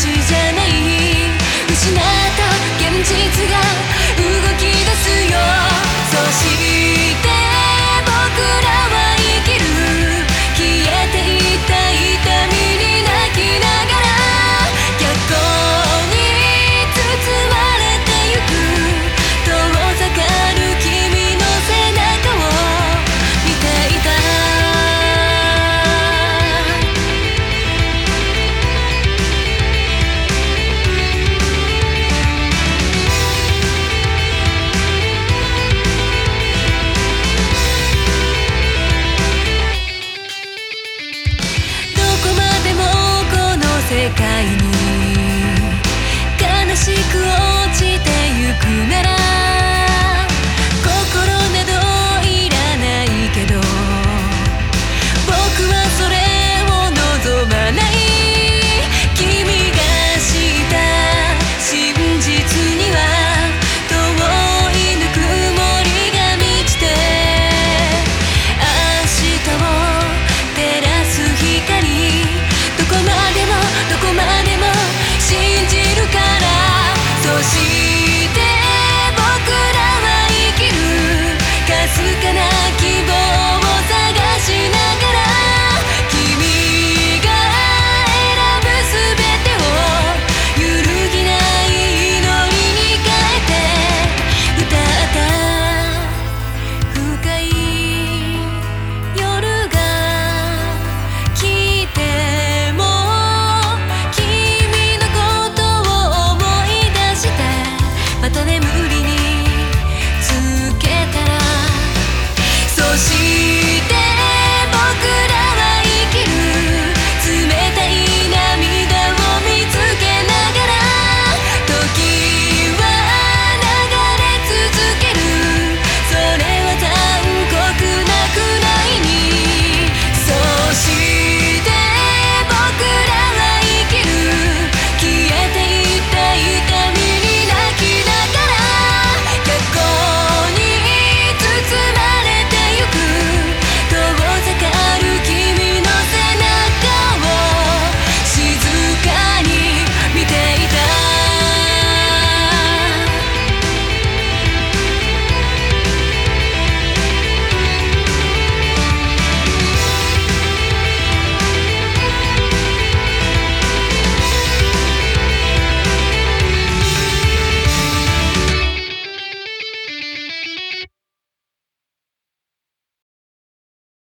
season 界に。悲しく落ちて